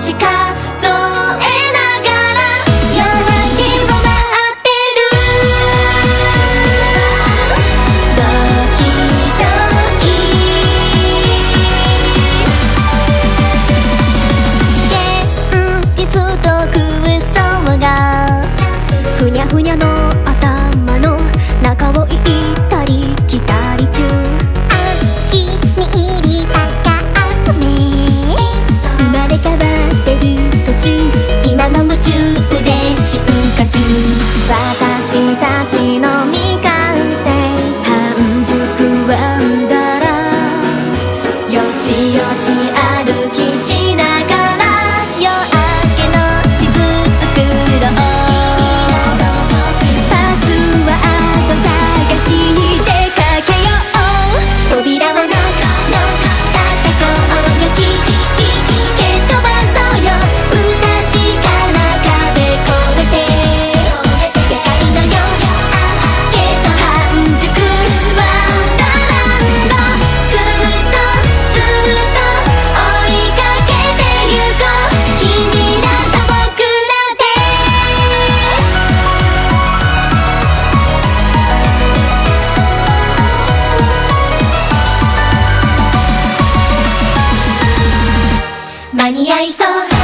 しか私たちの未完成半熟よちよち歩きしない。間に合いそう